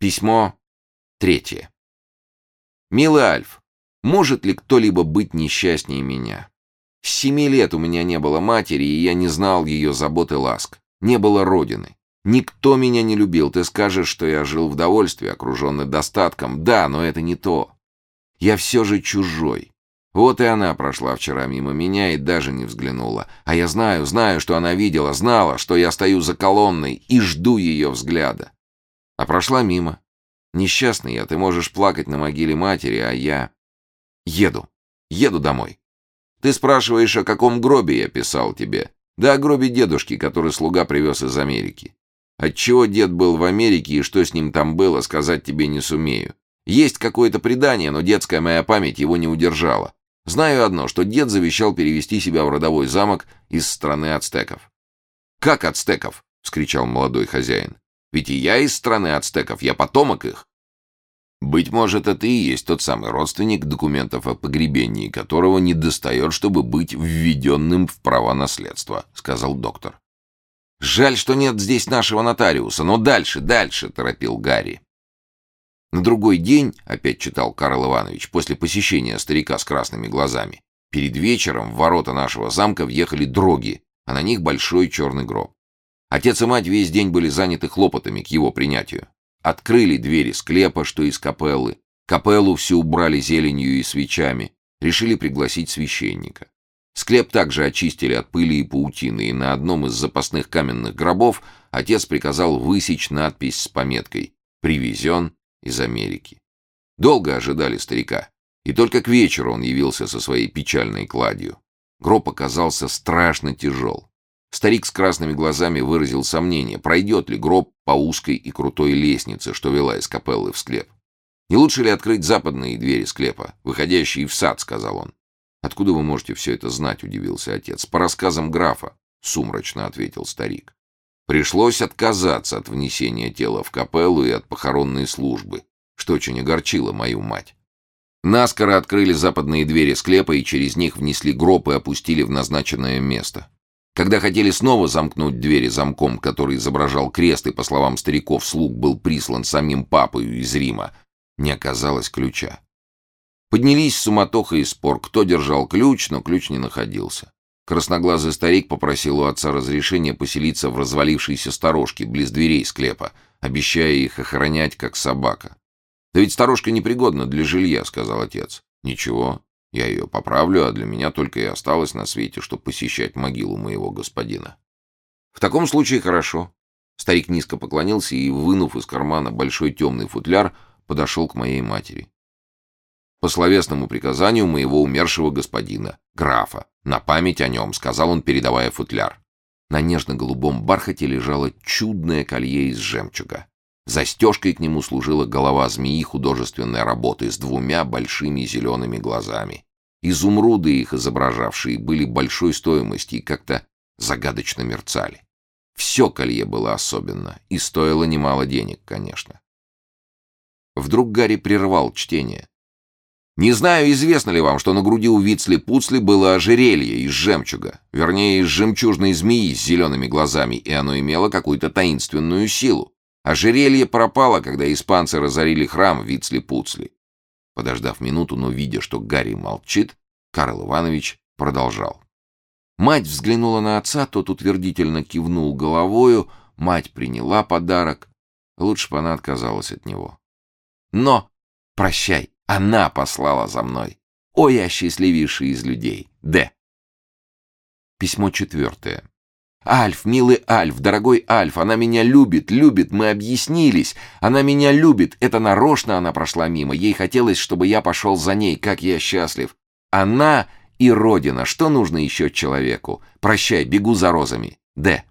Письмо третье. Милый Альф, может ли кто-либо быть несчастнее меня? С семи лет у меня не было матери, и я не знал ее забот и ласк. Не было родины. Никто меня не любил. Ты скажешь, что я жил в довольстве, окруженный достатком. Да, но это не то. Я все же чужой. Вот и она прошла вчера мимо меня и даже не взглянула. А я знаю, знаю, что она видела, знала, что я стою за колонной и жду ее взгляда. А прошла мимо. Несчастный я, ты можешь плакать на могиле матери, а я... Еду. Еду домой. Ты спрашиваешь, о каком гробе я писал тебе? Да о гробе дедушки, который слуга привез из Америки. Отчего дед был в Америке и что с ним там было, сказать тебе не сумею. Есть какое-то предание, но детская моя память его не удержала. Знаю одно, что дед завещал перевести себя в родовой замок из страны ацтеков. «Как ацтеков?» — вскричал молодой хозяин. «Ведь и я из страны ацтеков, я потомок их». «Быть может, это и есть тот самый родственник, документов о погребении которого не достает, чтобы быть введенным в права наследства», — сказал доктор. «Жаль, что нет здесь нашего нотариуса, но дальше, дальше», — торопил Гарри. На другой день, опять читал Карл Иванович, после посещения старика с красными глазами, перед вечером в ворота нашего замка въехали дроги, а на них большой черный гроб. Отец и мать весь день были заняты хлопотами к его принятию. Открыли двери склепа, что из капеллы. Капеллу все убрали зеленью и свечами. Решили пригласить священника. Склеп также очистили от пыли и паутины, и на одном из запасных каменных гробов отец приказал высечь надпись с пометкой «Привезен из Америки». Долго ожидали старика, и только к вечеру он явился со своей печальной кладью. Гроб оказался страшно тяжел. Старик с красными глазами выразил сомнение, пройдет ли гроб по узкой и крутой лестнице, что вела из капеллы в склеп. «Не лучше ли открыть западные двери склепа, выходящие в сад?» — сказал он. «Откуда вы можете все это знать?» — удивился отец. «По рассказам графа», — сумрачно ответил старик. Пришлось отказаться от внесения тела в капеллу и от похоронной службы, что очень огорчило мою мать. Наскоро открыли западные двери склепа и через них внесли гроб и опустили в назначенное место. Когда хотели снова замкнуть двери замком, который изображал крест и, по словам стариков, слуг был прислан самим папою из Рима, не оказалось ключа. Поднялись суматоха и спор, кто держал ключ, но ключ не находился. Красноглазый старик попросил у отца разрешения поселиться в развалившейся сторожке близ дверей склепа, обещая их охранять, как собака. «Да ведь сторожка непригодна для жилья», — сказал отец. «Ничего, я ее поправлю, а для меня только и осталось на свете, чтобы посещать могилу моего господина. В таком случае хорошо. Старик низко поклонился и, вынув из кармана большой темный футляр, подошел к моей матери. По словесному приказанию моего умершего господина, графа, на память о нем, сказал он, передавая футляр. На нежно-голубом бархате лежало чудное колье из жемчуга. Застежкой к нему служила голова змеи художественной работы с двумя большими зелеными глазами. Изумруды, их изображавшие, были большой стоимости и как-то загадочно мерцали. Все колье было особенно и стоило немало денег, конечно. Вдруг Гарри прервал чтение. «Не знаю, известно ли вам, что на груди у Вицли-Пуцли было ожерелье из жемчуга, вернее, из жемчужной змеи с зелеными глазами, и оно имело какую-то таинственную силу. Ожерелье пропало, когда испанцы разорили храм Вицли-Пуцли. Подождав минуту, но видя, что Гарри молчит, Карл Иванович продолжал. Мать взглянула на отца, тот утвердительно кивнул головою, мать приняла подарок. Лучше бы она отказалась от него. Но, прощай, она послала за мной. О, я счастливейший из людей. Д. Письмо четвертое. «Альф, милый Альф, дорогой Альф, она меня любит, любит, мы объяснились. Она меня любит, это нарочно она прошла мимо. Ей хотелось, чтобы я пошел за ней, как я счастлив. Она и Родина, что нужно еще человеку? Прощай, бегу за розами. Д.